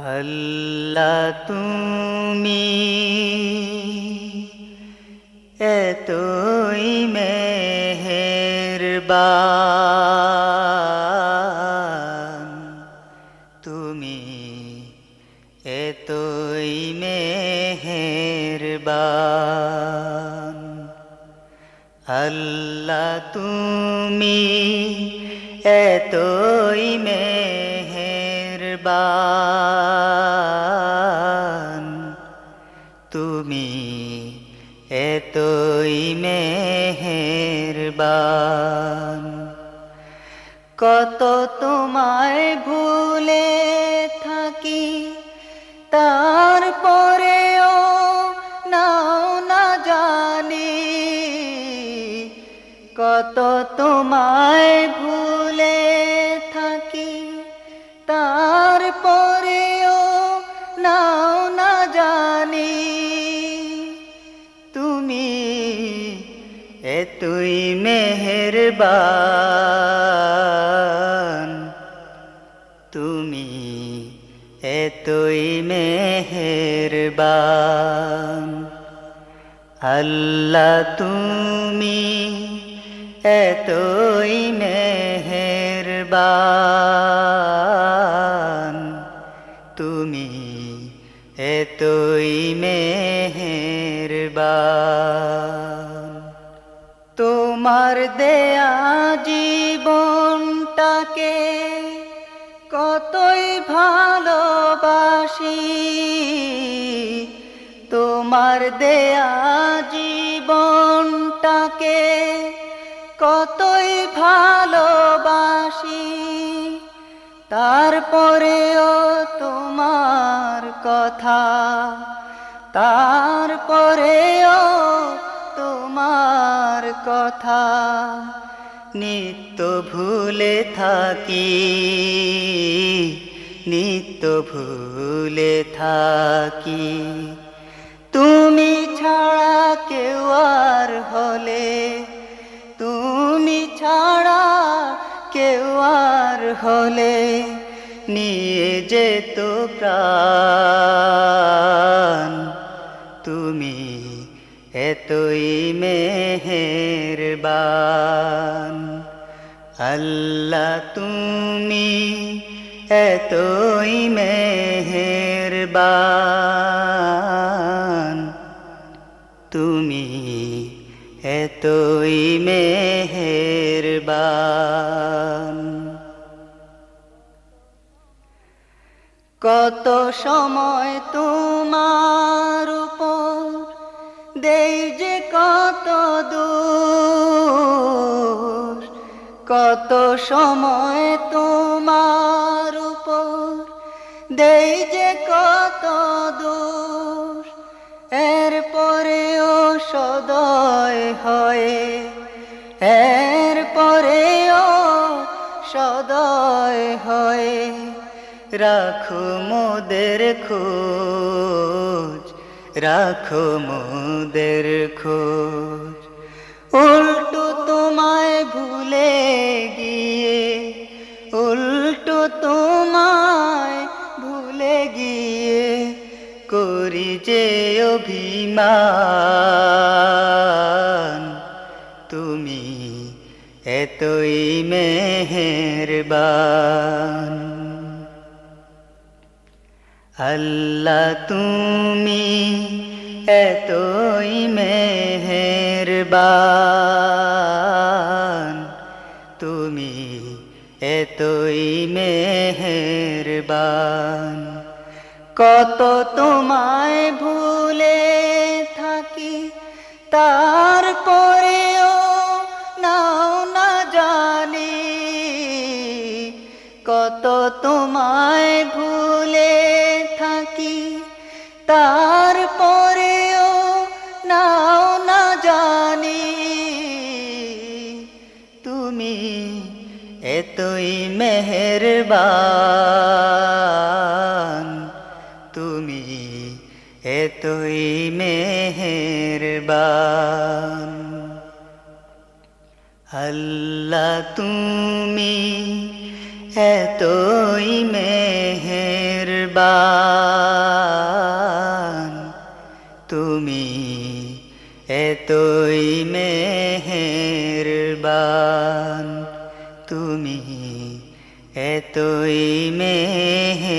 আল্লাহ তুমি এতই মেহেরবান। তুমি এতই মেহেরবান। আল্লাহ তুমি এতই মেহেরবান। মেহেরবান। কত তোমায় ভুলে থাকি তারপরেও নাও না জানি। কত তোমায় ভুলে থাকি তারপরেও এতই মেহেরবান। তুমি এতই মেহেরবান। আল্লাহ তুমি এতই মেহেরবান। তোমার দেয়া জীবনটাকে কতই ভালোবাসি। তোমার দেয়া জীবনটাকে কতই ভালোবাসি। তারপরেও তোমার কথা তারপরেও তোমার কথা নিত্য ভুলে থাকি, নিত্য ভুলে থাকি। তুমি ছাড়া কেউ আর হলে, তুমি ছাড়া কেউ আর হলে, নিয়ে যেত প্রাণ। এতই মেহেরবান। আল্লাহ তুমি এতই মেহেরবান। তুমি এতই মেহেরবান। কত সময় তোমার উপর দেই যে কত দূর, কত সময় তোমার উপর দেই যে কত দূর। এর পরেও সদয় হয় এর পরেও সদয় হয়। রাখো মোদের খোঁজ রাখো মোদের খোঁজ। উল্টো তোমায় ভুলে গিয়ে, উল্টো তোমায় ভুলে গিয়ে করি যে অভিমান। তুমি এতই মেহেরবান। আল্লাহ তুমি এতই মেহেরবান। তুমি এতই মেহেরবান। কত তোমায় ভুলে থাকি তারপরেও তারপরেও নাও না জানি তুমি এতই মেহেরবান তুমি এতই মেহেরবান। আল্লাহ তুমি এতই মেহেরবান। এতই মেহেরবান।